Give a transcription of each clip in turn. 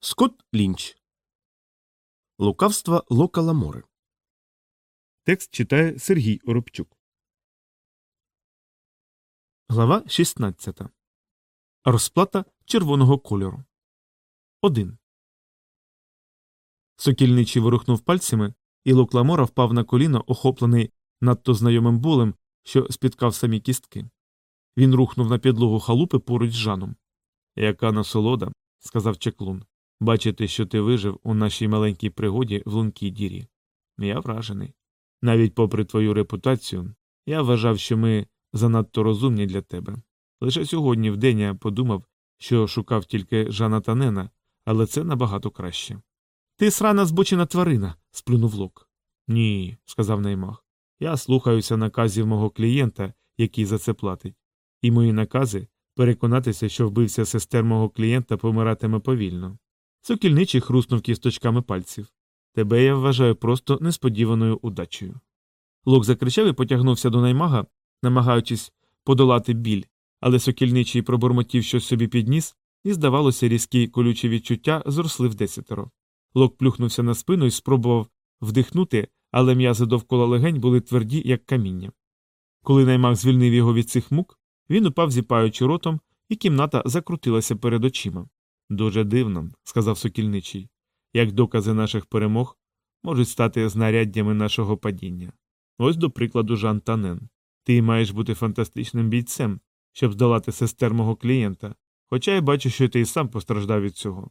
Скотт Лінч. Лукавства Лока Ламори. Текст читає Сергій Оробчук. Глава 16. Розплата червоного кольору. 1. Сокільничий ворухнув пальцями, і Лок Ламора впав на коліно, охоплений надто знайомим болем, що спіткав самі кістки. Він рухнув на підлогу халупи поруч з Жаном. Яка насолода, сказав чеклун. Бачити, що ти вижив у нашій маленькій пригоді в лункій дірі. Я вражений. Навіть попри твою репутацію, я вважав, що ми занадто розумні для тебе. Лише сьогодні в день я подумав, що шукав тільки Жана Танена, але це набагато краще. Ти срана збочена тварина, сплюнув Лок. Ні, сказав Неймах. Я слухаюся наказів мого клієнта, який за це платить. І мої накази переконатися, що вбився сестер мого клієнта помиратиме повільно. Сокільничий хруснув кісточками пальців. Тебе я вважаю просто несподіваною удачею. Лок закричав і потягнувся до наймага, намагаючись подолати біль, але сокільничий пробурмотів щось собі підніс, і, здавалося, різкі колючі відчуття зросли в десятеро. Лок плюхнувся на спину і спробував вдихнути, але м'язи довкола легень були тверді, як каміння. Коли наймаг звільнив його від цих мук, він упав, зіпаючи ротом, і кімната закрутилася перед очима. Дуже дивно, сказав сокільничий, як докази наших перемог можуть стати знаряддями нашого падіння. Ось, до прикладу, Жан Танен. Ти маєш бути фантастичним бійцем, щоб здолати сестер мого клієнта, хоча я бачу, що ти і сам постраждав від цього.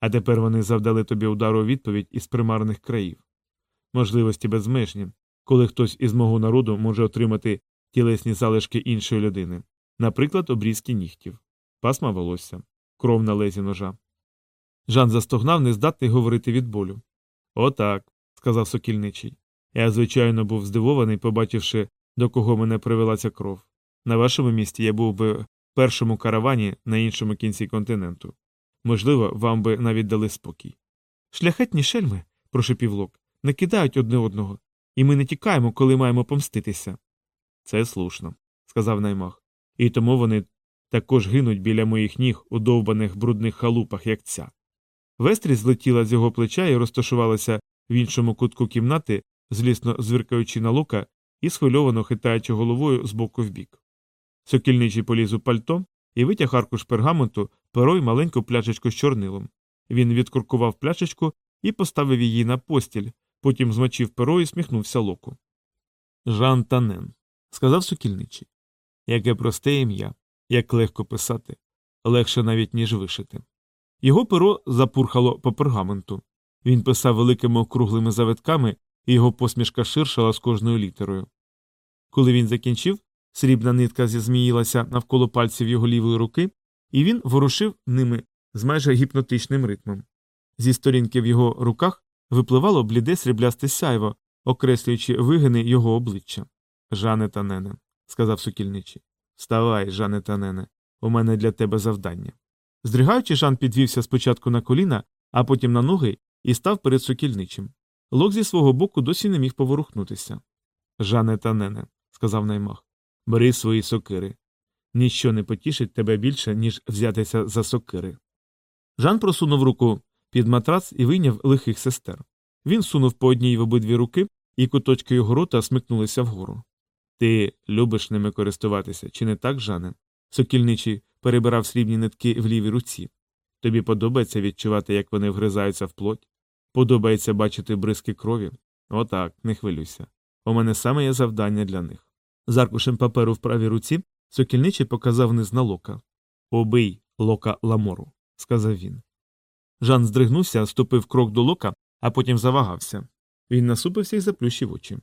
А тепер вони завдали тобі удару відповідь із примарних країв. Можливості безмежні, коли хтось із мого народу може отримати тілесні залишки іншої людини, наприклад, обрізки нігтів, пасма волосся, кров на лезі ножа. Жан застогнав, нездатний говорити від болю. Отак, сказав сокільничий. Я, звичайно, був здивований, побачивши, до кого мене привела ця кров. На вашому місці я був би в першому каравані на іншому кінці континенту. Можливо, вам би навіть дали спокій. Шляхетні шельми, прошепів Лок, не кидають одне одного, і ми не тікаємо, коли маємо помститися. Це слушно, сказав наймах. І тому вони також гинуть біля моїх ніг у довбаних брудних халупах, як ця. Вестрі злетіла з його плеча і розташувалася в іншому кутку кімнати, злісно звіркаючи на лука і схвильовано хитаючи головою з боку в бік. Сокільничий поліз у пальто і витяг аркуш пергаменту, перо й маленьку пляшечку з чорнилом. Він відкуркував пляшечку і поставив її на постіль, потім змочив перо і сміхнувся локу. Жан Танен, сказав сокільничий. Яке просте ім'я, як легко писати, легше навіть, ніж вишити. Його перо запурхало по пергаменту. Він писав великими округлими завитками, і його посмішка ширшала з кожною літерою. Коли він закінчив, срібна нитка зізміїлася навколо пальців його лівої руки, і він ворушив ними з майже гіпнотичним ритмом. Зі сторінки в його руках випливало бліде сріблясте сяйво, окреслюючи вигини його обличчя. Жане Танене, сказав сукільничий. Вставай, Жане Танене, у мене для тебе завдання. Здригаючи, Жан підвівся спочатку на коліна, а потім на ноги і став перед сокільничим. Лок зі свого боку досі не міг поворухнутися. Жане Танене, сказав наймах, бери свої сокири. Ніщо не потішить тебе більше, ніж взятися за сокири. Жан просунув руку під матрац і вийняв лихих сестер. Він сунув по одній в обидві руки, і куточки його рота смикнулися вгору. Ти любиш ними користуватися, чи не так, Жане? Сокільничий перебирав срібні нитки в лівій руці. Тобі подобається відчувати, як вони вгризаються в плоть? Подобається бачити бризки крові? Отак, не хвилюйся. У мене саме є завдання для них. З аркушем паперу в правій руці сокільничий показав низ на лока. Обий лока ламору, сказав він. Жан здригнувся, ступив крок до лока, а потім завагався. Він насупився і заплющив очі.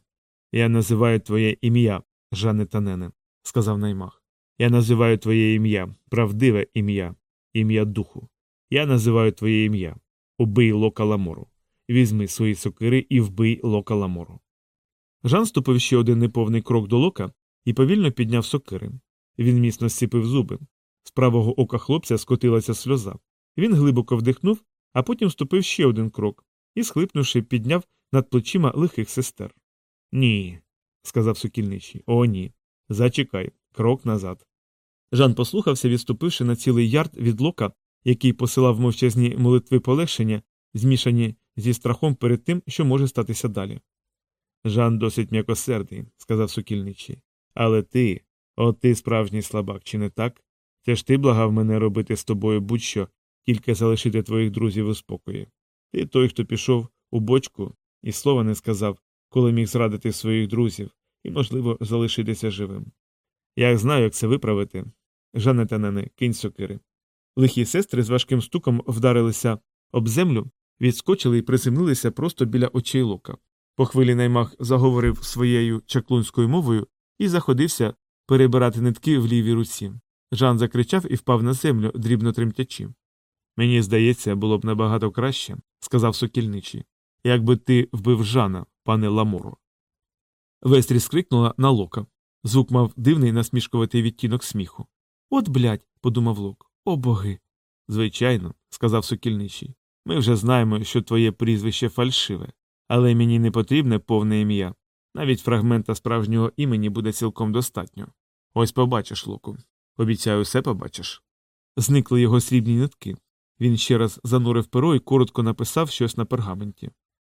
Я називаю твоє ім'я, Жане Танене, сказав наймах. Я називаю твоє ім'я, правдиве ім'я, ім'я духу. Я називаю твоє ім'я. Убий лока ламору. Візьми свої сокири і вбий лока ламору. Жан ступив ще один неповний крок до лока і повільно підняв сокири. Він міцно зціпив зуби. З правого ока хлопця скотилася сльоза. Він глибоко вдихнув, а потім ступив ще один крок і, схлипнувши, підняв над плечима лихих сестер. Ні, сказав сукільничий. О, ні. Зачекай, крок назад. Жан послухався, відступивши на цілий ярд від лока, який посилав мовчазні молитви полегшення, змішані зі страхом перед тим, що може статися далі. Жан досить м'якосердий, сказав сукільничий. Але ти, от ти справжній слабак, чи не так? Це ж ти благав мене робити з тобою будь-що, тільки залишити твоїх друзів у спокої. Ти той, хто пішов у бочку і слова не сказав, коли міг зрадити своїх друзів і, можливо, залишитися живим. Я знаю, як це виправити. Жане Танене, кинь сокири. Лихі сестри з важким стуком вдарилися об землю, відскочили і приземлилися просто біля очей лока. По хвилі наймах заговорив своєю чаклунською мовою і заходився перебирати нитки в лівій руці. Жан закричав і впав на землю, дрібно тремтячи. Мені здається, було б набагато краще, сказав сокільничий, якби ти вбив Жана, пане Ламоро. Вестрі скрикнула на лока. Звук мав дивний насмішкуватий відтінок сміху. От блядь, подумав лок. О боги. Звичайно, сказав сокільничий. Ми вже знаємо, що твоє прізвище фальшиве, але мені не потрібне повне ім'я. Навіть фрагмента справжнього імені буде цілком достатньо. Ось побачиш, Локу. Обіцяю, все побачиш. Зникли його срібні нитки. Він ще раз занурив перо і коротко написав щось на пергаменті.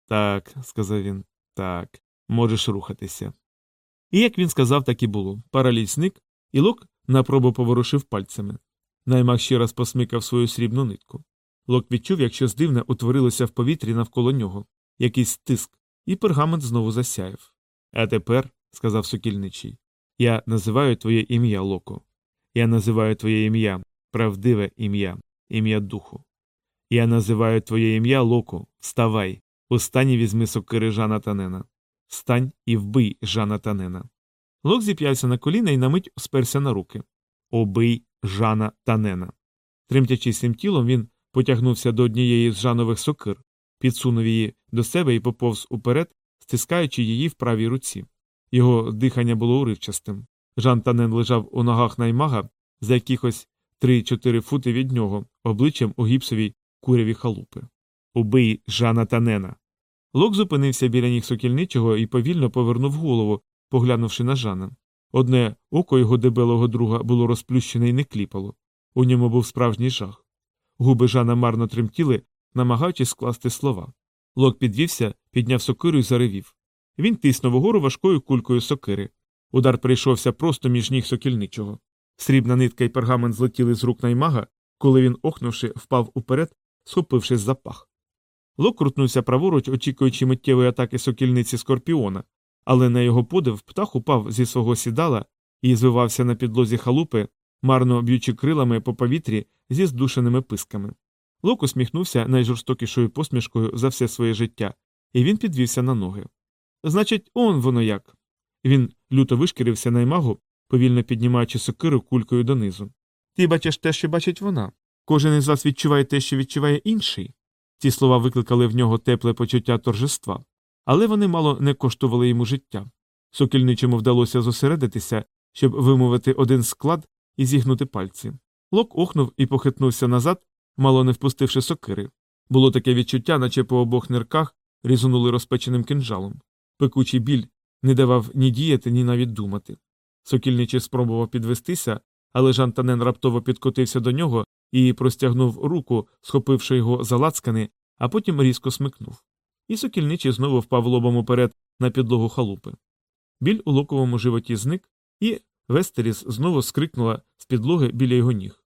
Так, сказав він, так, можеш рухатися. І як він сказав, так і було. Параліч зник, і Лок на пробу поворушив пальцями. Наймах ще раз посмикав свою срібну нитку. Лок відчув, як щось дивне утворилося в повітрі навколо нього, якийсь тиск, і пергамент знову засяяв. А тепер, сказав сокільничий, я називаю твоє ім'я, Локо. Я називаю твоє ім'я, правдиве ім'я, ім'я духу. Я називаю твоє ім'я, Локо, вставай, устань і візьми сокири Жана Танена. Встань і вбий Жана Танена. Лок зіп'явся на коліна і на мить сперся на руки. Обий Жана Танена. Тремтячи всім тілом, він потягнувся до однієї з жанових сокир, підсунув її до себе і поповз уперед, стискаючи її в правій руці. Його дихання було уривчастим. Жан Танен лежав у ногах наймага за якихось 3-4 фути від нього, обличчям у гіпсовій куряві халупи. Убий Жана Танена. Лок зупинився біля ніг сокільничого і повільно повернув голову, поглянувши на Жана. Одне око його дебелого друга було розплющене і не кліпало. У ньому був справжній жах. Губи Жана марно тремтіли, намагаючись скласти слова. Лок підвівся, підняв сокиру і заревів. Він тиснув угору важкою кулькою сокири. Удар прийшовся просто між ніг сокільничого. Срібна нитка і пергамент злетіли з рук наймага, коли він, охнувши, впав уперед, схопившись за пах. Лок крутнувся праворуч, очікуючи миттєвої атаки сокільниці скорпіона, але на його подив птах упав зі свого сідала і звивався на підлозі халупи, марно б'ючи крилами по повітрі зі здушеними писками. Лок усміхнувся найжорстокішою посмішкою за все своє життя, і він підвівся на ноги. Значить, он воно як. Він люто вишкірився на імагу, повільно піднімаючи сокиру кулькою донизу. Ти бачиш те, що бачить вона. Кожен із вас відчуває те, що відчуває інший. Ці слова викликали в нього тепле почуття торжества, але вони мало не коштували йому життя. Сокільничому вдалося зосередитися, щоб вимовити один склад і зігнути пальці. Лок охнув і похитнувся назад, мало не впустивши сокири. Було таке відчуття, наче по обох нирках різанули розпеченим кинджалом. Пекучий біль не давав ні діяти, ні навіть думати. Сокільничий спробував підвестися, але Жан Танен раптово підкотився до нього і простягнув руку, схопивши його за лацкани, а потім різко смикнув. І сокільничий знову впав лобом уперед на підлогу халупи. Біль у локовому животі зник, і Вестеріс знову скрикнула з підлоги біля його ніг.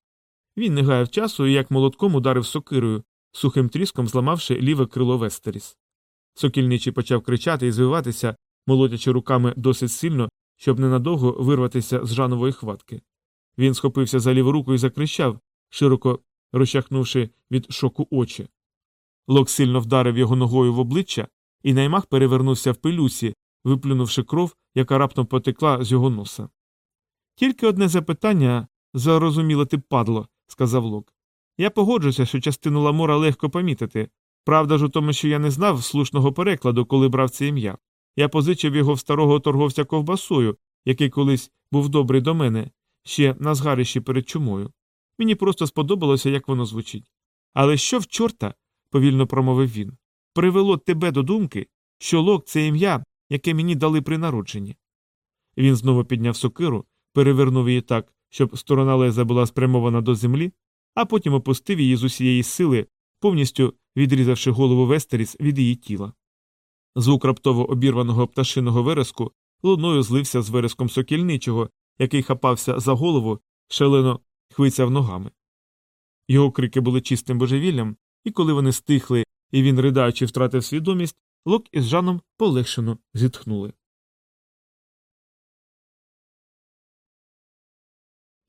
Він не гаяв часу і як молотком ударив сокирою, сухим тріском зламавши ліве крило Вестеріс. Сокільничий почав кричати і звиватися, молотячи руками досить сильно, щоб ненадовго вирватися з жанової хватки. Він схопився за ліву руку і закричав, широко розчахнувши від шоку очі. Лок сильно вдарив його ногою в обличчя, і наймах перевернувся в пилюсі, виплюнувши кров, яка раптом потекла з його носа. Тільки одне запитання зарозуміло ти падло, сказав Лок. Я погоджуся, що частину ламора легко помітити. Правда ж у тому, що я не знав слушного перекладу, коли брав це ім'я. Я позичив його в старого торговця ковбасою, який колись був добрий до мене, ще на згарищі перед чумою. Мені просто сподобалося, як воно звучить. Але що в чорта, повільно промовив він, привело тебе до думки, що лок це ім'я, яке мені дали при народженні. Він знову підняв сокиру, перевернув її так, щоб сторона леза була спрямована до землі, а потім опустив її з усієї сили, повністю відрізавши голову Вестеріс від її тіла. Звук раптово обірваного пташиного вереску луною злився з вереском сокільничого, який хапався за голову, шалено хвицяв ногами. Його крики були чистим божевіллям, і коли вони стихли, і він, ридаючи, втратив свідомість, Лок із Жаном полегшено зітхнули.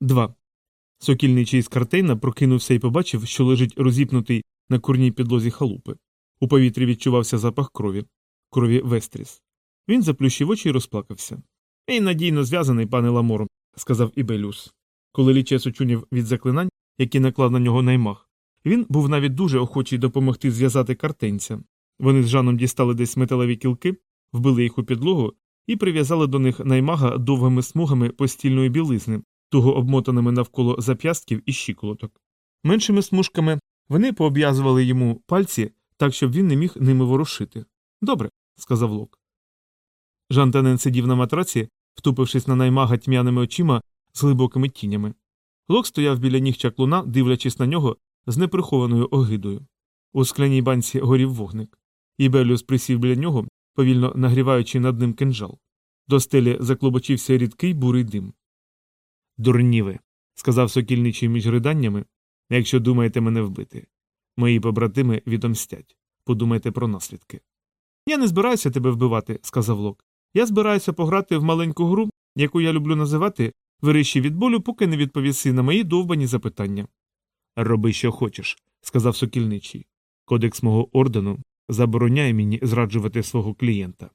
2. Сокільничий з картейна прокинувся і побачив, що лежить розіпнутий на курній підлозі халупи. У повітрі відчувався запах крові, крові Вестріс. Він заплющив очі і розплакався. Він надійно зв'язаний, пане Ламоро, сказав Ібелюс. Коли лічес очунів від заклинань, які наклав на нього наймах, він був навіть дуже охочий допомогти зв'язати картенця. Вони з Жаном дістали десь металеві кілки, вбили їх у підлогу і прив'язали до них наймага довгими смугами постільної білизни, туго обмотаними навколо зап'ястків і щиколоток. Меншими смужками вони пообв'язували йому пальці так, щоб він не міг ними ворушити. Добре, сказав Лок. Жан Танен сидів на матраці, втупившись на наймага тьмяними очима з глибокими тінями. Лок стояв біля ніг чаклуна, дивлячись на нього з неприхованою огидою. У скляній банці горів вогник. Ібеліус присів біля нього, повільно нагріваючи над ним кинжал. До стелі заклобочився рідкий бурий дим. Дурні ви, сказав сокільничий між риданнями, якщо думаєте мене вбити. Мої побратими відомстять. Подумайте про наслідки. Я не збираюся тебе вбивати, сказав Лок. Я збираюся пограти в маленьку гру, яку я люблю називати вирищі від болю, поки не відповіси на мої довбані запитання. Роби, що хочеш, сказав сокільничий. Кодекс мого ордену забороняє мені зраджувати свого клієнта.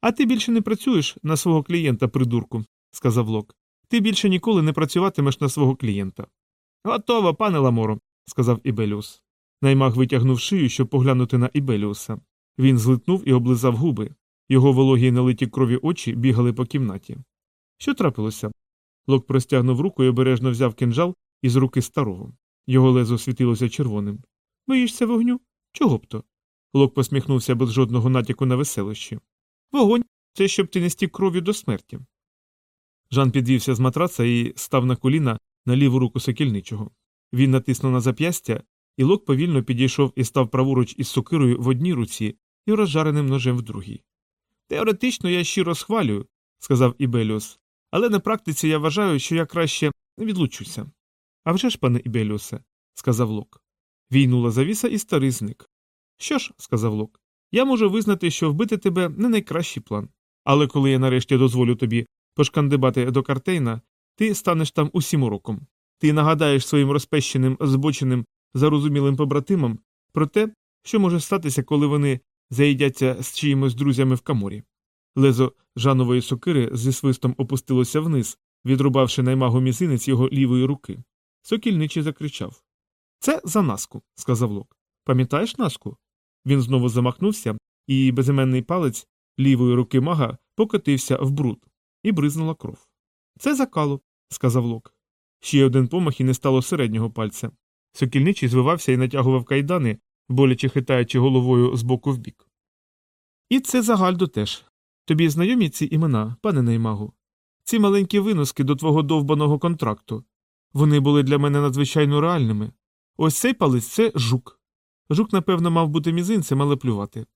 А ти більше не працюєш на свого клієнта, придурку, сказав Лок. Ти більше ніколи не працюватимеш на свого клієнта. Готово, пане Ламоро, сказав Ібеліус. Наймаг витягнув шию, щоб поглянути на Ібеліуса. Він злитнув і облизав губи. Його вологі налиті крові очі бігали по кімнаті. Що трапилося? Лок простягнув руку і обережно взяв кинжал із руки старого. Його лезо світилося червоним. Боїшся вогню? Чого б то? Лок посміхнувся без жодного натяку на веселощі. Вогонь це щоб ти не стік кров'ю до смерті. Жан підвівся з матраца і став на коліна на ліву руку сокільничого. Він натиснув на зап'ястя, і Лок повільно підійшов і став праворуч із сокирою в одній руці і розжареним ножем в другій. Теоретично я щиро схвалюю, сказав Ібеліус, але на практиці я вважаю, що я краще відлучуся. «А вже ж, пане Ібеліусе, сказав Лок. Війнула завіса і старий зник. Що ж, сказав Лок, я можу визнати, що вбити тебе не найкращий план. Але коли я нарешті дозволю тобі пошкандибати до картейна, ти станеш там усім уроком. Ти нагадаєш своїм розпещеним, збоченим, зарозумілим побратимам про те, що може статися, коли вони заїдяться з чиїмось друзями в каморі. Лезо жанової сокири зі свистом опустилося вниз, відрубавши наймагу мізинець його лівої руки. Сокільничий закричав Це за наску, сказав Лок. Пам'ятаєш наску? Він знову замахнувся, і безіменний палець лівої руки мага покотився в бруд, і бризнула кров. Це закало, сказав Лок. Ще один помах і не стало середнього пальця. Сокільничий звивався і натягував кайдани, боляче хитаючи головою з боку в бік. І це загальдо теж. Тобі знайомі ці імена, пане наймагу? Ці маленькі виноски до твого довбаного контракту. Вони були для мене надзвичайно реальними. Ось цей палець це жук. Жук, напевно, мав бути мізинцем, але плювати.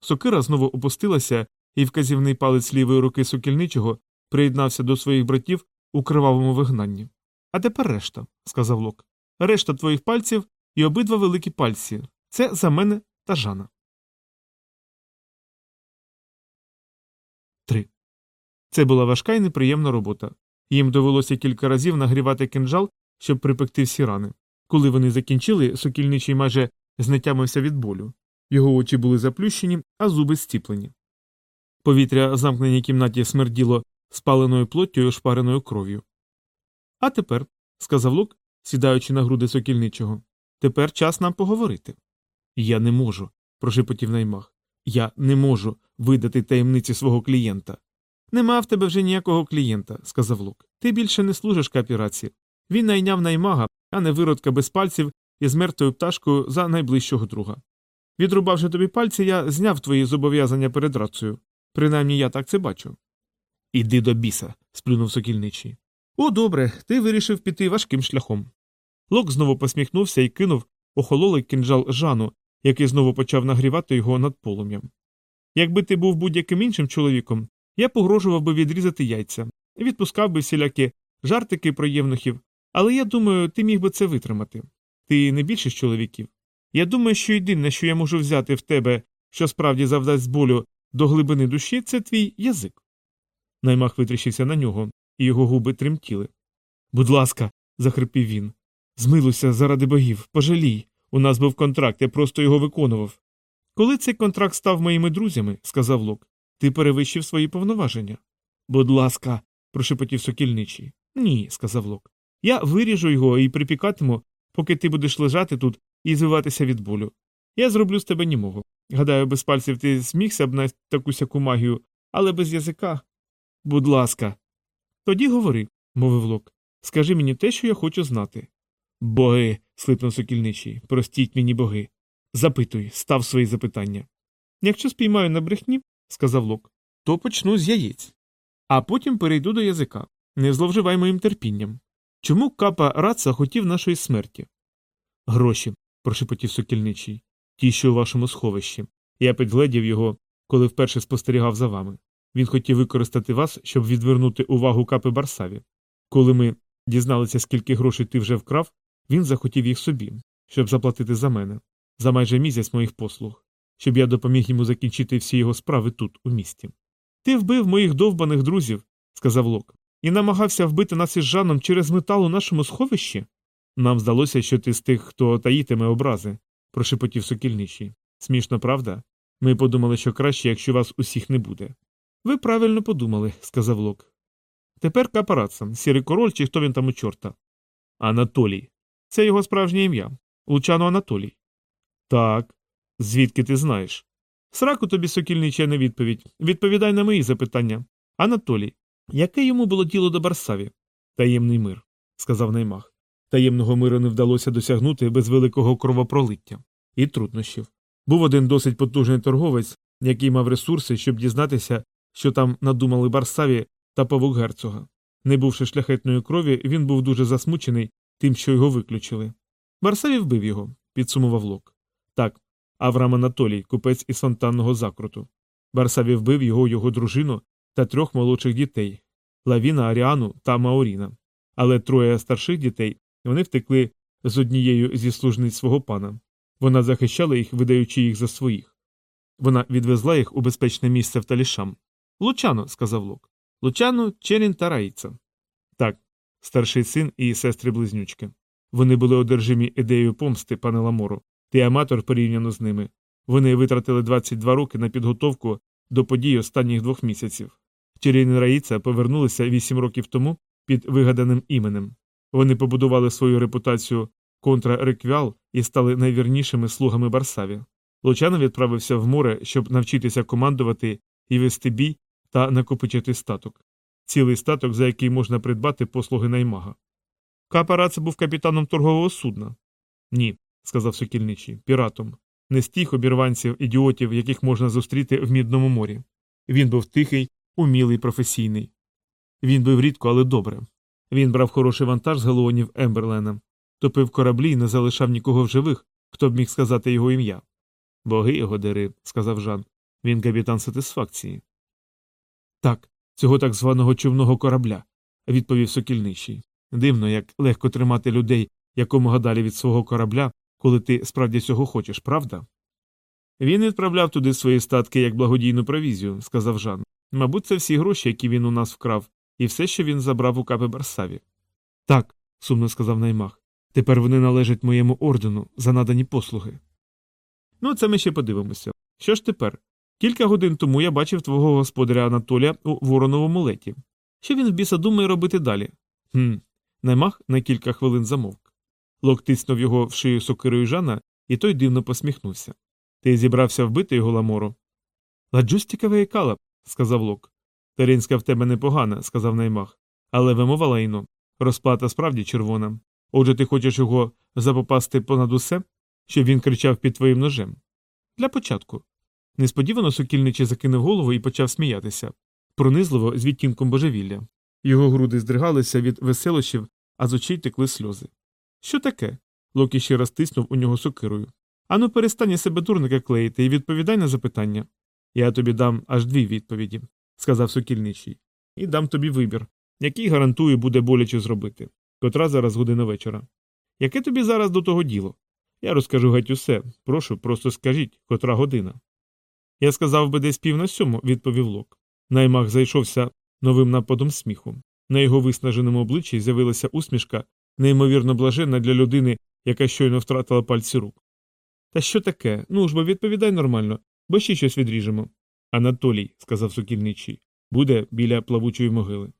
Сокира знову опустилася, і вказівний палець лівої руки сокільничого приєднався до своїх братів у кривавому вигнанні. А тепер решта, сказав Лок. Решта твоїх пальців і обидва великі пальці. Це за мене та Жана. Це була важка і неприємна робота. Їм довелося кілька разів нагрівати кинджал, щоб припекти всі рани. Коли вони закінчили, сокільничий майже знетямився від болю. Його очі були заплющені, а зуби стіплені. Повітря в замкненій кімнаті смерділо спаленою плоттю і ошпареною кров'ю. А тепер, сказав Лук, сідаючи на груди сокільничого, тепер час нам поговорити. Я не можу, прошепотів наймах. Я не можу видати таємниці свого клієнта. Нема в тебе вже ніякого клієнта, сказав Лук. Ти більше не служиш капіраці. Він найняв наймага, а не виродка без пальців із мертвою пташкою за найближчого друга. Відрубавши тобі пальці, я зняв твої зобов'язання перед рацею. Принаймні я так це бачу. Іди до біса, сплюнув сокільничий. О, добре, ти вирішив піти важким шляхом. Лок знову посміхнувся і кинув охололий кинджал Жану, який знову почав нагрівати його над полум'ям. Якби ти був будь-яким іншим чоловіком, я погрожував би відрізати яйця, відпускав би всілякі жартики про євнухів, але я думаю, ти міг би це витримати. Ти не більше з чоловіків. Я думаю, що єдине, що я можу взяти в тебе, що справді завдасть болю до глибини душі, це твій язик. Наймах витріщився на нього, і його губи тремтіли. Будь ласка, захрипів він. Змилуйся заради богів, пожалій. У нас був контракт, я просто його виконував. Коли цей контракт став моїми друзями, сказав Лок, ти перевищив свої повноваження. Будь ласка, прошепотів сокільничий. Ні, сказав Лок. Я виріжу його і припікатиму, поки ти будеш лежати тут і звиватися від болю. Я зроблю з тебе німого. Гадаю, без пальців ти змігся б на таку сяку магію, але без язика. Будь ласка. Тоді говори, мовив Лок. Скажи мені те, що я хочу знати. Боги. слипнув сокільничий. Простіть мені боги. Запитуй, став свої запитання. Якщо спіймаю на брехні, сказав Лок, то почну з яєць. А потім перейду до язика. Не зловживай моїм терпінням. Чому капа раца хотів нашої смерті? Гроші, прошепотів сокільничий. Ті, що у вашому сховищі. Я підгледів його, коли вперше спостерігав за вами. Він хотів використати вас, щоб відвернути увагу капи Барсаві. Коли ми дізналися, скільки грошей ти вже вкрав, він захотів їх собі, щоб заплатити за мене, за майже місяць моїх послуг, щоб я допоміг йому закінчити всі його справи тут, у місті. Ти вбив моїх довбаних друзів, сказав Лок, і намагався вбити нас із Жаном через метал у нашому сховищі. Нам здалося, що ти з тих, хто таїтиме образи, прошепотів сокільничий. Смішно, правда? Ми подумали, що краще, якщо вас усіх не буде. Ви правильно подумали, сказав Лок. Тепер капараца, сірий король чи хто він там у чорта. Анатолій. Це його справжнє ім'я. Лучано Анатолій. Так. Звідки ти знаєш? Сраку тобі сокільнича не відповідь. Відповідай на мої запитання. Анатолій. Яке йому було діло до Барсаві? Таємний мир, сказав наймах. Таємного миру не вдалося досягнути без великого кровопролиття і труднощів. Був один досить потужний торговець, який мав ресурси, щоб дізнатися, що там надумали Барсаві та павук герцога. Не бувши шляхетної крові, він був дуже засмучений тим, що його виключили. Барсаві вбив його, підсумував Лок. Так, Авраам Анатолій, купець із фонтанного закруту. Барсаві вбив його, його дружину та трьох молодших дітей Лавіна, Аріану та Маоріна. Але троє старших дітей вони втекли з однією зі служниць свого пана. Вона захищала їх, видаючи їх за своїх. Вона відвезла їх у безпечне місце в талішам. Лучано, сказав Лок. Лучано, Черін та Раїца. Так, старший син і сестри близнючки. Вони були одержимі ідеєю помсти, пане Ламору. Ти аматор порівняно з ними. Вони витратили 22 роки на підготовку до подій останніх двох місяців. Черін і Раїца повернулися 8 років тому під вигаданим іменем. Вони побудували свою репутацію контра Реквіал і стали найвірнішими слугами Барсаві. Лучано відправився в море, щоб навчитися командувати і вести бій та накопичити статок. Цілий статок, за який можна придбати послуги наймага. Капарац був капітаном торгового судна. Ні, сказав сокільничий, піратом. Не з тих обірванців, ідіотів, яких можна зустріти в мідному морі. Він був тихий, умілий, професійний. Він бив рідко, але добре. Він брав хороший вантаж з галеонів Емберлена, топив кораблі і не залишав нікого в живих, хто б міг сказати його ім'я. Боги його дери, сказав Жан. Він капітан сатисфакції. Так, цього так званого човного корабля, відповів сокільничий. Дивно, як легко тримати людей якомога далі від свого корабля, коли ти справді цього хочеш, правда? Він відправляв туди свої статки як благодійну провізію, сказав Жан. Мабуть, це всі гроші, які він у нас вкрав, і все, що він забрав у капи Барсаві. Так, сумно сказав наймах. Тепер вони належать моєму ордену за надані послуги. Ну, це ми ще подивимося. Що ж тепер? Кілька годин тому я бачив твого господаря Анатолія у вороновому леті. Що він в біса думає робити далі? Хм. Наймах на кілька хвилин замовк. Лок тиснув його в шию сокирою Жана, і той дивно посміхнувся. Ти зібрався вбити його ламору? Ладжустіка виякала, сказав Лок. Таринська в тебе непогана, сказав наймах. Але вимова лайно. Розплата справді червона. Отже, ти хочеш його запопасти понад усе, щоб він кричав під твоїм ножем? Для початку. Несподівано сокільничий закинув голову і почав сміятися, пронизливо з відтінком божевілля. Його груди здригалися від веселощів, а з очей текли сльози. Що таке? Локі ще раз тиснув у нього сокирою. Ану, перестань себе дурника клеїти і відповідай на запитання. Я тобі дам аж дві відповіді, сказав сокільничий, і дам тобі вибір, який гарантую буде боляче зробити. Котра зараз година вечора. Яке тобі зараз до того діло? Я розкажу геть усе. Прошу, просто скажіть, котра година. Я сказав би десь пів на сьому, відповів Лок. Наймах зайшовся новим нападом сміху. На його виснаженому обличчі з'явилася усмішка, неймовірно блаженна для людини, яка щойно втратила пальці рук. Та що таке? Ну ж бо відповідай нормально, бо ще щось відріжемо. Анатолій, сказав сокільничий, буде біля плавучої могили.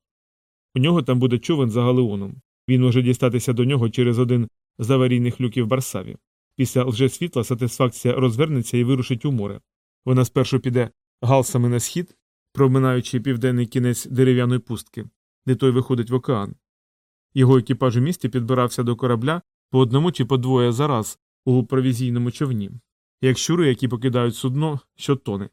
У нього там буде човен за галеоном. Він може дістатися до нього через один з аварійних люків Барсаві. Після лжесвітла сатисфакція розвернеться і вирушить у море. Вона спершу піде галсами на схід, проминаючи південний кінець дерев'яної пустки, де той виходить в океан. Його екіпаж у місті підбирався до корабля по одному чи по двоє за раз у провізійному човні, як щури, які покидають судно, що тоне.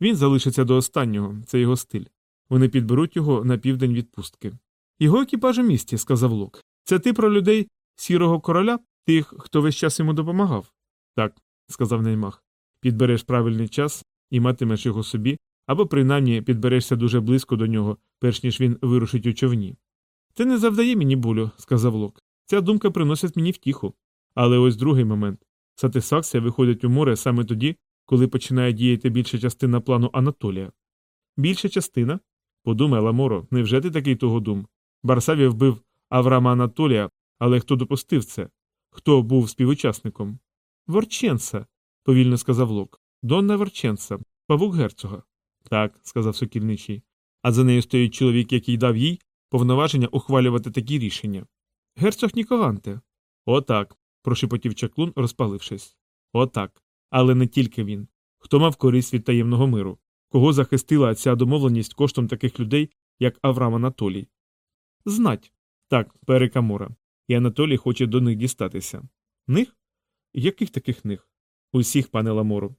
Він залишиться до останнього, це його стиль. Вони підберуть його на південь відпустки. Його екіпаж у місті, сказав Лок. Це ти про людей сірого короля, тих, хто весь час йому допомагав? Так, сказав Неймах. Підбереш правильний час і матимеш його собі, або принаймні підберешся дуже близько до нього, перш ніж він вирушить у човні. Це не завдає мені болю, сказав Лок. Ця думка приносить мені втіху. Але ось другий момент. Сатисфакція виходить у море саме тоді, коли починає діяти більша частина плану Анатолія. Більша частина? Подумай, Ламоро, невже ти такий тогодум? Барсаві вбив Авраама Анатолія, але хто допустив це? Хто був співучасником? Ворченца, повільно сказав Лок. Донна Ворченца, павук герцога. Так, сказав сокільничий. А за нею стоїть чоловік, який дав їй повноваження ухвалювати такі рішення. Герцог Нікованте. Отак, прошепотів чаклун, розпалившись. Отак. Але не тільки він. Хто мав користь від таємного миру? Кого захистила ця домовленість коштом таких людей, як Авраам Анатолій? Знать. Так, перекамора. І Анатолій хоче до них дістатися. Них? Яких таких них? Усіх, пане Ламору.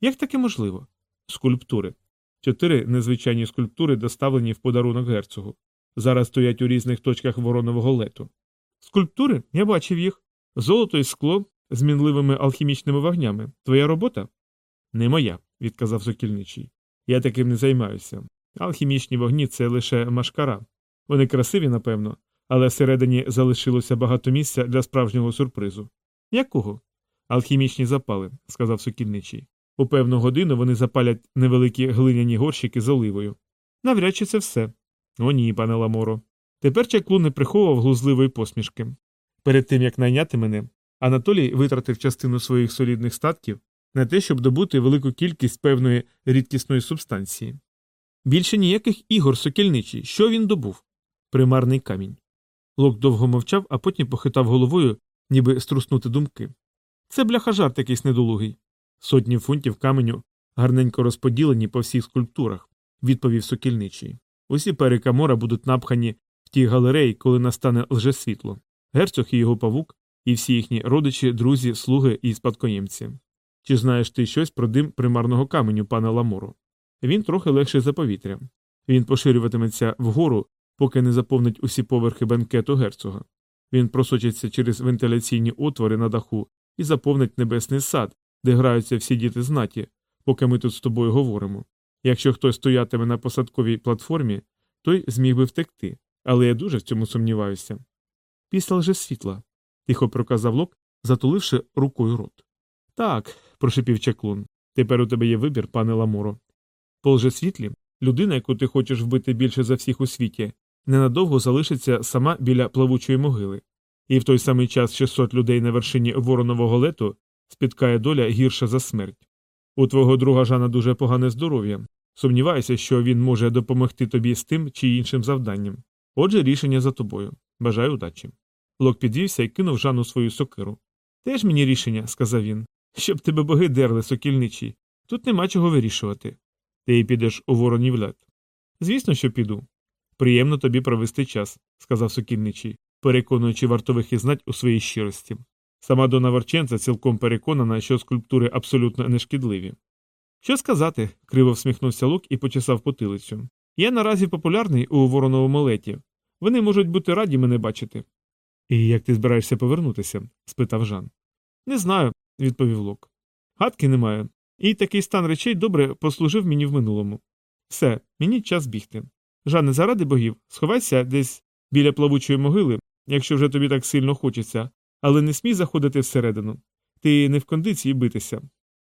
Як таке можливо? Скульптури. Чотири незвичайні скульптури доставлені в подарунок герцогу. Зараз стоять у різних точках воронового лету. Скульптури? Я бачив їх. Золото і скло з мінливими алхімічними вогнями. Твоя робота? Не моя, відказав сокільничий. Я таким не займаюся. Алхімічні вогні це лише машкара. Вони красиві, напевно, але всередині залишилося багато місця для справжнього сюрпризу. Якого? Алхімічні запали, сказав сокільничий. У певну годину вони запалять невеликі глиняні горщики з оливою. Навряд чи це все. О, ні, пане Ламоро. Тепер чаклун не приховував глузливої посмішки. Перед тим як найняти мене, Анатолій витратив частину своїх солідних статків на те, щоб добути велику кількість певної рідкісної субстанції. Більше ніяких ігор сокільничий. Що він добув? Примарний камінь. Лок довго мовчав, а потім похитав головою, ніби струснути думки. Це бляха жарт якийсь недолугий. Сотні фунтів каменю гарненько розподілені по всіх скульптурах, відповів сокільничий. Усі перекамора будуть напхані в ті галереї, коли настане лжесвітло. Герцог і його павук, і всі їхні родичі, друзі, слуги і спадкоємці. Чи знаєш ти щось про дим примарного каменю, пане Ламоро? Він трохи легший за повітря. Він поширюватиметься вгору, поки не заповнить усі поверхи бенкету герцога. Він просочиться через вентиляційні отвори на даху і заповнить небесний сад, де граються всі діти знаті, поки ми тут з тобою говоримо. Якщо хтось стоятиме на посадковій платформі, той зміг би втекти, але я дуже в цьому сумніваюся. Після лже світла, тихо проказав Лок, затуливши рукою рот. Так, прошепів чаклун. Тепер у тебе є вибір, пане Ламоро. По лжесвітлі, людина, яку ти хочеш вбити більше за всіх у світі, ненадовго залишиться сама біля плавучої могили, і в той самий час 600 людей на вершині воронового лету спіткає доля гірша за смерть. У твого друга Жана дуже погане здоров'я. Сумніваюся, що він може допомогти тобі з тим чи іншим завданням. Отже, рішення за тобою. Бажаю удачі. Лок підвівся і кинув Жану свою сокиру. Теж мені рішення, сказав він. Щоб тебе боги дерли, сокільничий. Тут нема чого вирішувати. Ти підеш у воронів лед. Звісно, що піду. Приємно тобі провести час, сказав сокільничий, переконуючи вартових і знать у своїй щирості. Сама Дона Ворченца цілком переконана, що скульптури абсолютно нешкідливі. Що сказати? криво всміхнувся Лук і почесав потилицю. Я наразі популярний у вороновому леті. Вони можуть бути раді мене бачити. І як ти збираєшся повернутися? спитав Жан. Не знаю, відповів Лок. Гадки немає. І такий стан речей добре послужив мені в минулому. Все, мені час бігти. Жане, заради богів, сховайся десь біля плавучої могили, якщо вже тобі так сильно хочеться, але не смій заходити всередину. Ти не в кондиції битися.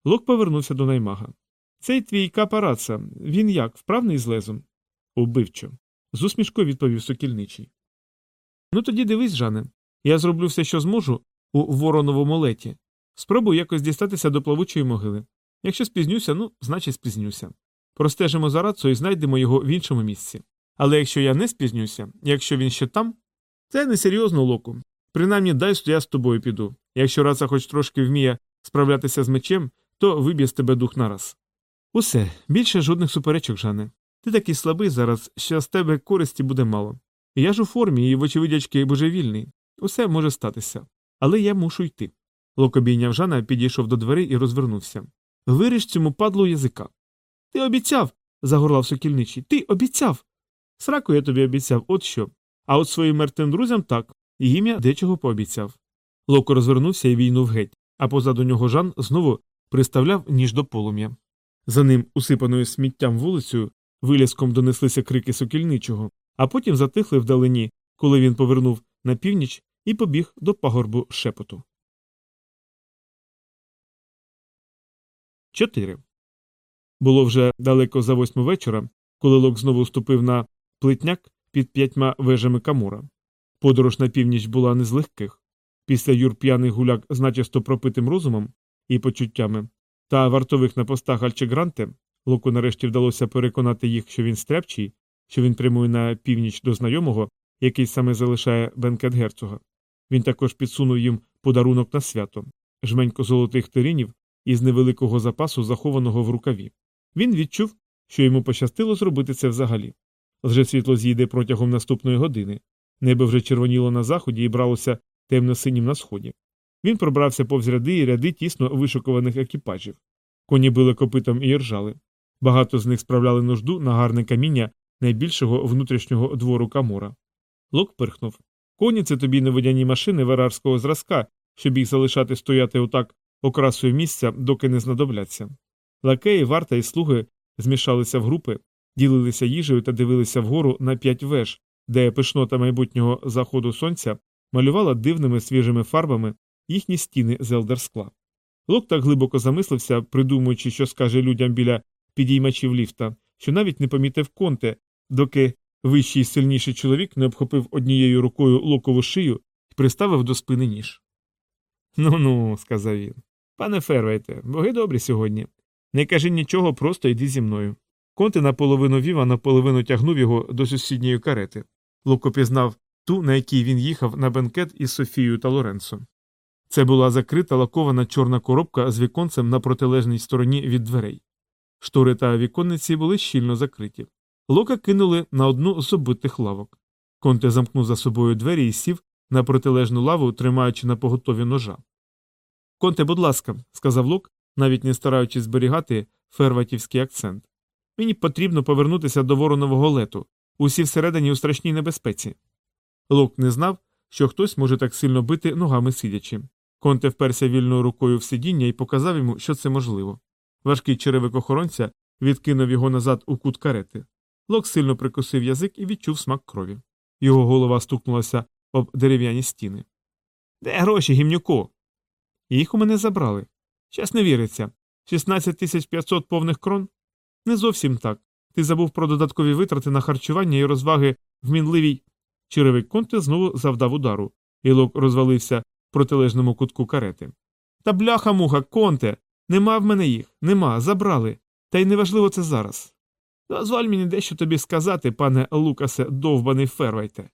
Лок повернувся до наймага. Цей твій капараца, він як, вправний з лезом? Убивчо. З усмішкою відповів сокільничий. Ну тоді дивись, Жане. Я зроблю все, що зможу, у вороновому леті. Спробую якось дістатися до плавучої могили. Якщо спізнюся, ну, значить спізнюся. Простежимо за рацу і знайдемо його в іншому місці. Але якщо я не спізнюся, якщо він ще там, це несерйозно локу. Принаймні дай я з тобою піду. Якщо раца хоч трошки вміє справлятися з мечем, то виб'є з тебе дух нараз. Усе, більше жодних суперечок, Жане. Ти такий слабий зараз, що з тебе користі буде мало. Я ж у формі і, вочевидячки, божевільний. Усе може статися. Але я мушу йти. Лок обійняв Жана, підійшов до дверей і розвернувся. Виріж цьому падлу язика. Ти обіцяв. загорлав сокільничий. Ти обіцяв. Сраку я тобі обіцяв, от що. А от своїм мертвим друзям так, і ім'я дечого пообіцяв. Локо розвернувся і війнув геть, а позаду нього Жан знову приставляв ніж до полум'я. За ним, усипаною сміттям вулицею, вилязком донеслися крики сокільничого, а потім затихли вдалині, коли він повернув на північ і побіг до пагорбу шепоту. 4. Було вже далеко за восьму вечора, коли Лок знову ступив на плитняк під п'ятьма вежами Камура. Подорож на північ була не з легких. Після юр п'яний гуляк з начисто пропитим розумом і почуттями та вартових на постах Альчегранте, Локу нарешті вдалося переконати їх, що він стряпчий, що він прямує на північ до знайомого, який саме залишає бенкет герцога. Він також підсунув їм подарунок на свято жменько золотих теринів із невеликого запасу, захованого в рукаві. Він відчув, що йому пощастило зробити це взагалі. Вже світло з'їде протягом наступної години. Небо вже червоніло на заході і бралося темно-синім на сході. Він пробрався повз ряди і ряди тісно вишукуваних екіпажів. Коні били копитом і ржали. Багато з них справляли нужду на гарне каміння найбільшого внутрішнього двору Камора. Лок пирхнув. Коні це тобі не водяні машини верарського зразка, щоб їх залишати стояти отак окрасою місця, доки не знадобляться. Лакеї, варта і слуги змішалися в групи, ділилися їжею та дивилися вгору на п'ять веж, де пишнота майбутнього заходу сонця малювала дивними свіжими фарбами їхні стіни з елдерскла. Лок так глибоко замислився, придумуючи, що скаже людям біля підіймачів ліфта, що навіть не помітив конте, доки вищий сильніший чоловік не обхопив однією рукою локову шию і приставив до спини ніж. Ну ну, сказав він. Пане Фервейте, боги добрі сьогодні. Не кажи нічого, просто йди зі мною. Конте наполовину вів, а наполовину тягнув його до сусідньої карети. Луко пізнав ту, на якій він їхав на бенкет із Софією та Лоренцо. Це була закрита лакована чорна коробка з віконцем на протилежній стороні від дверей. Штори та віконниці були щільно закриті. Лока кинули на одну з оббитих лавок. Конте замкнув за собою двері і сів на протилежну лаву, тримаючи на поготові ножа. Конте, будь ласка, сказав Лок, навіть не стараючись зберігати ферватівський акцент. Мені потрібно повернутися до воронового лету. Усі всередині у страшній небезпеці. Лок не знав, що хтось може так сильно бити ногами сидячи. Конте вперся вільною рукою в сидіння і показав йому, що це можливо. Важкий черевик охоронця відкинув його назад у кут карети. Лок сильно прикусив язик і відчув смак крові. Його голова стукнулася об дерев'яні стіни. Де гроші, гімнюку? Їх у мене забрали. Щас не віриться. 16 тисяч 500 повних крон? Не зовсім так. Ти забув про додаткові витрати на харчування і розваги в мінливій. Черевик конте знову завдав удару, і лок розвалився в протилежному кутку карети. Та бляха муха, конте. Нема в мене їх, нема, забрали. Та й неважливо це зараз. Дозволь мені дещо тобі сказати, пане Лукасе, довбаний Фервайте.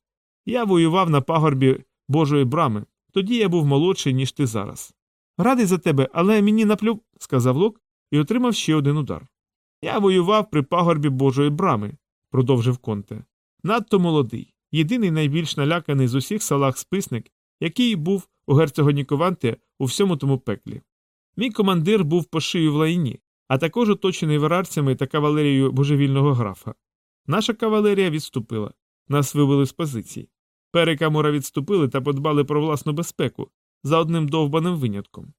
Я воював на пагорбі Божої брами, тоді я був молодший, ніж ти зараз. Радий за тебе, але мені наплюв, сказав Лок і отримав ще один удар. Я воював при пагорбі Божої брами, продовжив Конте. Надто молодий, єдиний найбільш наляканий з усіх салах списник, який був у герцога Нікованте у всьому тому пеклі. Мій командир був по шию в лайні, а також оточений верарцями та кавалерією божевільного графа. Наша кавалерія відступила, нас вивели з позицій. Перекамура відступили та подбали про власну безпеку за одним довбаним винятком.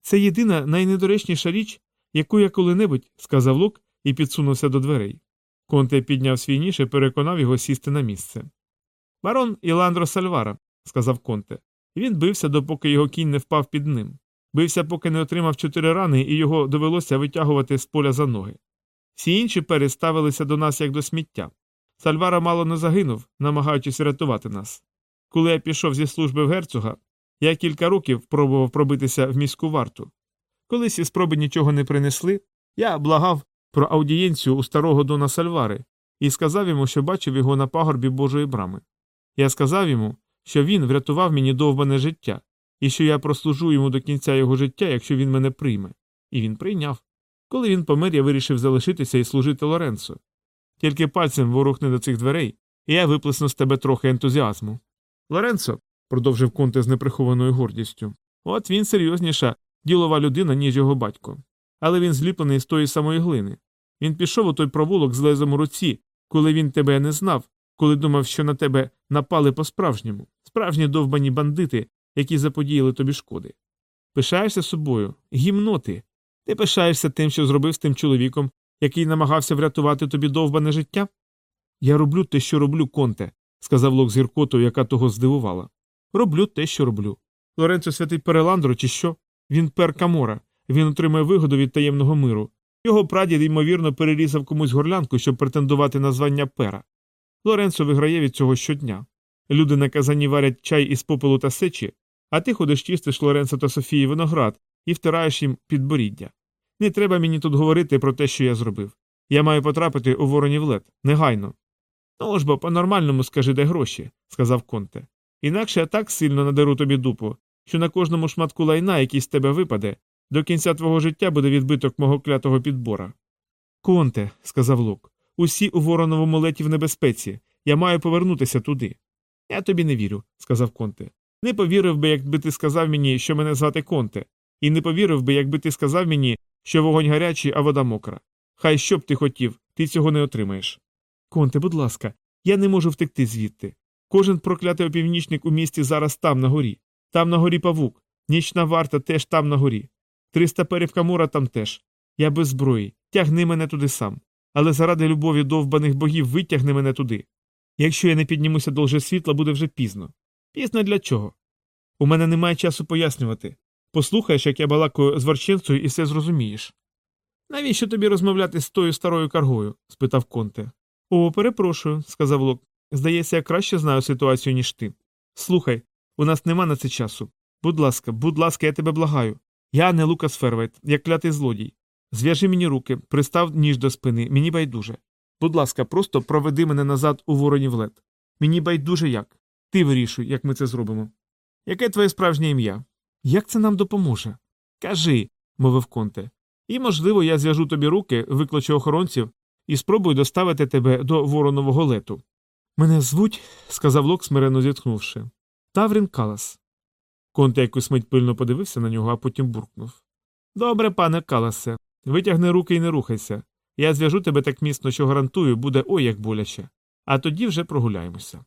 Це єдина найнедоречніша річ, яку я коли-небудь, сказав Лук і підсунувся до дверей. Конте підняв свій ніж і переконав його сісти на місце. Барон Іландро Сальвара, сказав Конте. Він бився, допоки його кінь не впав під ним. Бився, поки не отримав чотири рани, і його довелося витягувати з поля за ноги. Всі інші переставилися до нас як до сміття. Сальвара мало не загинув, намагаючись врятувати нас. Коли я пішов зі служби в герцога, я кілька років пробував пробитися в міську варту. Коли ці спроби нічого не принесли, я благав про аудієнцію у старого Дона Сальвари і сказав йому, що бачив його на пагорбі Божої брами. Я сказав йому, що він врятував мені довбане життя, і що я прослужу йому до кінця його життя, якщо він мене прийме. І він прийняв. Коли він помер, я вирішив залишитися і служити Лоренцо. Тільки пальцем ворухни до цих дверей, і я виплесну з тебе трохи ентузіазму. Лоренцо, продовжив Конте з неприхованою гордістю, от він серйозніша ділова людина, ніж його батько. Але він зліплений з тої самої глини. Він пішов у той провулок з лезом у руці, коли він тебе не знав, коли думав, що на тебе напали по-справжньому, справжні довбані бандити, які заподіяли тобі шкоди. Пишаєшся собою, гімноти. Ти пишаєшся тим, що зробив з тим чоловіком, який намагався врятувати тобі довбане життя? Я роблю те, що роблю, конте, сказав Лок з гіркотою, яка того здивувала. Роблю те, що роблю. Лоренцо святий Переландро, чи що? Він пер Камора, він отримує вигоду від таємного миру. Його прадід, ймовірно, перерізав комусь горлянку, щоб претендувати на звання пера. Лоренцо виграє від цього щодня. Люди на казані варять чай із попелу та сечі, а ти ходиш чистиш Лоренцо та Софії виноград і втираєш їм підборіддя. Не треба мені тут говорити про те, що я зробив. Я маю потрапити у воронів лед, негайно. Ну ж бо по-нормальному скажи, де гроші, сказав Конте. Інакше я так сильно надеру тобі дупу, що на кожному шматку лайна, який з тебе випаде, до кінця твого життя буде відбиток мого клятого підбора. Конте, сказав Лук, усі у вороновому леті в небезпеці. Я маю повернутися туди. Я тобі не вірю, сказав Конте. Не повірив би, якби ти сказав мені, що мене звати Конте, і не повірив би, якби ти сказав мені, що вогонь гарячий, а вода мокра. Хай що б ти хотів, ти цього не отримаєш. Конте, будь ласка, я не можу втекти звідти. Кожен проклятий опівнічник у місті зараз там на горі. Там на горі павук, нічна варта теж там на горі. Триста перів Камура там теж. Я без зброї. Тягни мене туди сам. Але заради любові довбаних богів витягни мене туди. Якщо я не піднімуся до світла, буде вже пізно. Пізно для чого? У мене немає часу пояснювати. Послухаєш, як я балакаю з Варченцею, і все зрозумієш. Навіщо тобі розмовляти з тою старою каргою? спитав Конте. О, перепрошую, сказав Лок. Здається, я краще знаю ситуацію, ніж ти. Слухай, у нас нема на це часу. Будь ласка, будь ласка, я тебе благаю. Я не Лукас Фервейт, я клятий злодій. Зв'яжи мені руки, пристав ніж до спини, мені байдуже. Будь ласка, просто проведи мене назад у воронів лед. Мені байдуже як. Ти вирішуй, як ми це зробимо. Яке твоє справжнє ім'я? Як це нам допоможе? Кажи, мовив Конте. І, можливо, я зв'яжу тобі руки, викличу охоронців, і спробую доставити тебе до воронового лету. Мене звуть, сказав Лок, смиренно зітхнувши. Таврін Калас. Конте якусь мить пильно подивився на нього, а потім буркнув. Добре, пане Каласе, витягни руки і не рухайся. Я зв'яжу тебе так міцно, що гарантую, буде ой як боляче. А тоді вже прогуляємося.